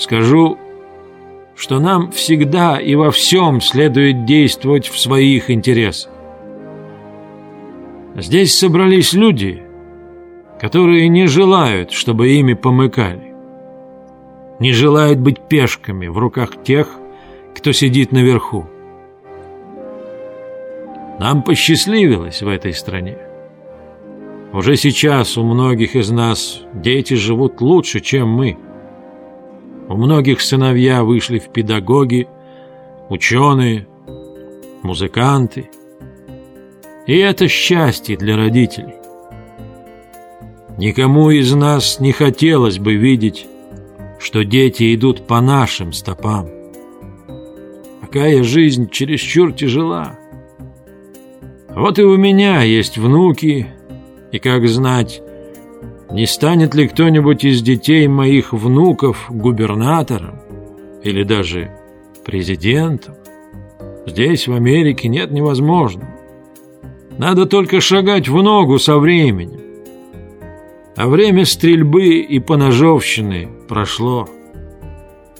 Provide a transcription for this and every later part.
Скажу, что нам всегда и во всем следует действовать в своих интересах. Здесь собрались люди, которые не желают, чтобы ими помыкали, не желают быть пешками в руках тех, кто сидит наверху. Нам посчастливилось в этой стране. Уже сейчас у многих из нас дети живут лучше, чем мы. У многих сыновья вышли в педагоги, ученые, музыканты. И это счастье для родителей. Никому из нас не хотелось бы видеть, что дети идут по нашим стопам. Какая жизнь чересчур тяжела. Вот и у меня есть внуки, и, как знать, не станет ли кто-нибудь из детей моих внуков губернатором или даже президентом? Здесь, в Америке, нет невозможного. Надо только шагать в ногу со временем. А время стрельбы и поножовщины прошло.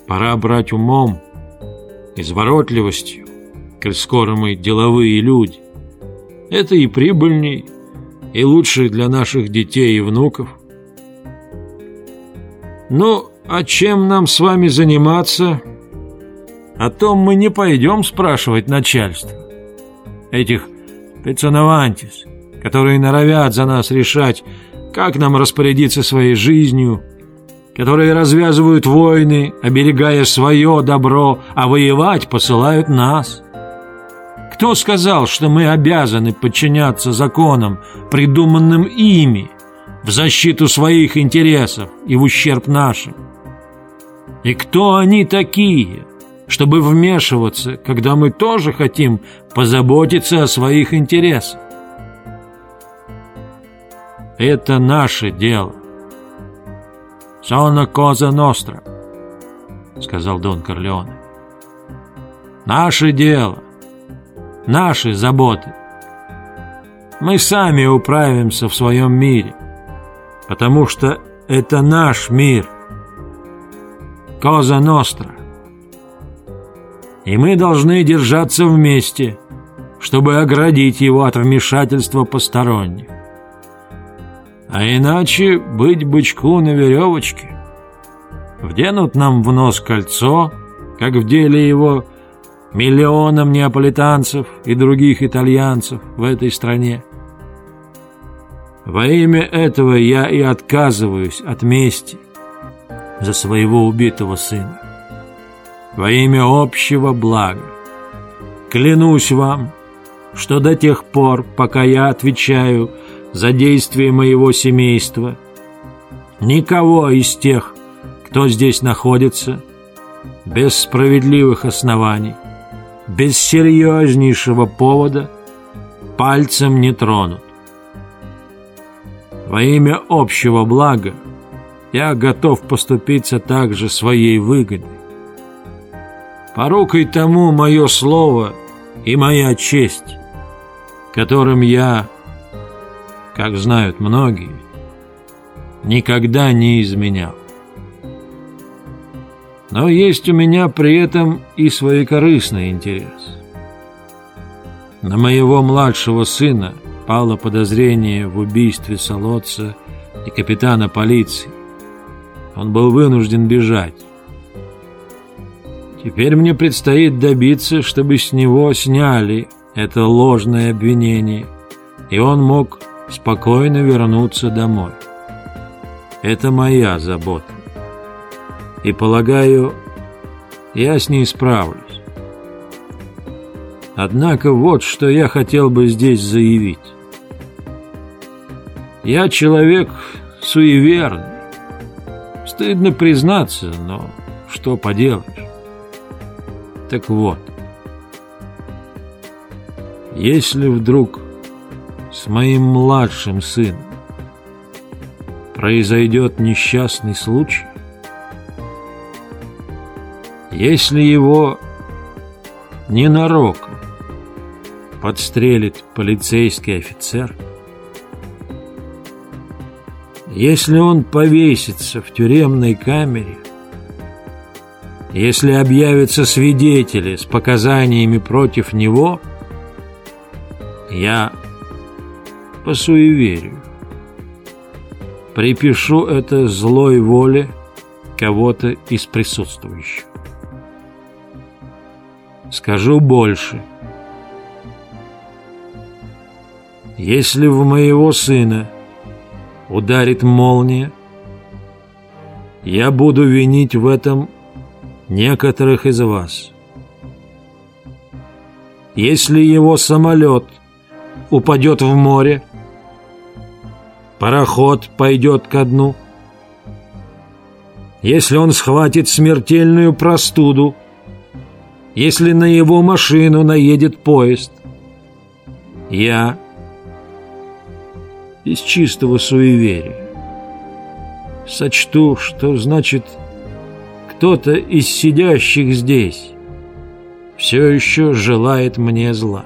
Пора брать умом, изворотливостью, коль скоро мы деловые люди. Это и прибыльней, и лучше для наших детей и внуков. Ну, а чем нам с вами заниматься? О том мы не пойдем спрашивать начальство. Этих пецановантис, которые норовят за нас решать, как нам распорядиться своей жизнью, которые развязывают войны, оберегая свое добро, а воевать посылают нас. Кто сказал, что мы обязаны подчиняться законам, придуманным ими, в защиту своих интересов и в ущерб нашим? И кто они такие, чтобы вмешиваться, когда мы тоже хотим позаботиться о своих интересах? Это наше дело. «Сона коза ностра», — сказал Дон Корлеоне. «Наше дело наши заботы. Мы сами управимся в своем мире, потому что это наш мир. Коза Ностра. И мы должны держаться вместе, чтобы оградить его от вмешательства посторонних. А иначе быть бычку на веревочке. Вденут нам в нос кольцо, как в деле его миллионам неаполитанцев и других итальянцев в этой стране. Во имя этого я и отказываюсь от мести за своего убитого сына. Во имя общего блага. Клянусь вам, что до тех пор, пока я отвечаю за действия моего семейства, никого из тех, кто здесь находится, без справедливых оснований, без серьезнейшего повода пальцем не тронут. Во имя общего блага я готов поступиться также своей выгодой. Порукой тому мое слово и моя честь, которым я, как знают многие, никогда не изменял. Но есть у меня при этом и своекорыстный интерес. На моего младшего сына пало подозрение в убийстве Солодца и капитана полиции. Он был вынужден бежать. Теперь мне предстоит добиться, чтобы с него сняли это ложное обвинение, и он мог спокойно вернуться домой. Это моя забота и, полагаю, я с ней справлюсь. Однако вот что я хотел бы здесь заявить. Я человек суеверный. Стыдно признаться, но что поделаешь. Так вот, если вдруг с моим младшим сыном произойдет несчастный случай, если его ненароком подстрелит полицейский офицер, если он повесится в тюремной камере, Если объявятся свидетели с показаниями против него, я по суеверию припишу это злой воле кого-то из присутствующих. Скажу больше. Если в моего сына ударит молния, я буду винить в этом некоторых из вас. Если его самолет упадет в море, пароход пойдет ко дну. Если он схватит смертельную простуду, если на его машину наедет поезд, я из чистого суеверия сочту, что значит кто-то из сидящих здесь все еще желает мне зла.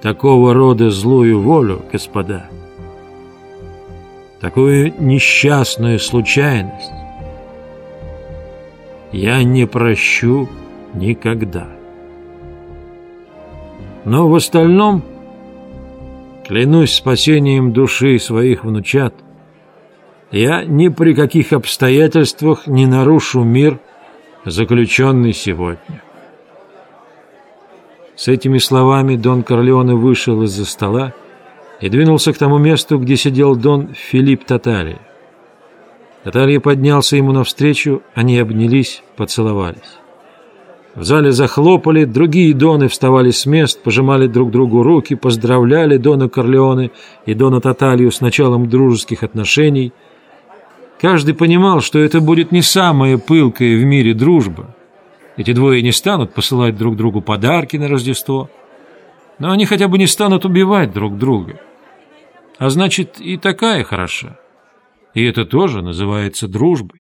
Такого рода злую волю, господа, такую несчастную случайность я не прощу никогда. Но в остальном, клянусь спасением души своих внучат, я ни при каких обстоятельствах не нарушу мир, заключенный сегодня. С этими словами Дон Корлеоне вышел из-за стола и двинулся к тому месту, где сидел Дон Филипп Татария. Татария поднялся ему навстречу, они обнялись, поцеловались. В зале захлопали, другие доны вставали с мест, пожимали друг другу руки, поздравляли Дона Корлеоне и Дона Таталью с началом дружеских отношений – Каждый понимал, что это будет не самая пылкая в мире дружба. Эти двое не станут посылать друг другу подарки на Рождество, но они хотя бы не станут убивать друг друга. А значит, и такая хороша. И это тоже называется дружбой.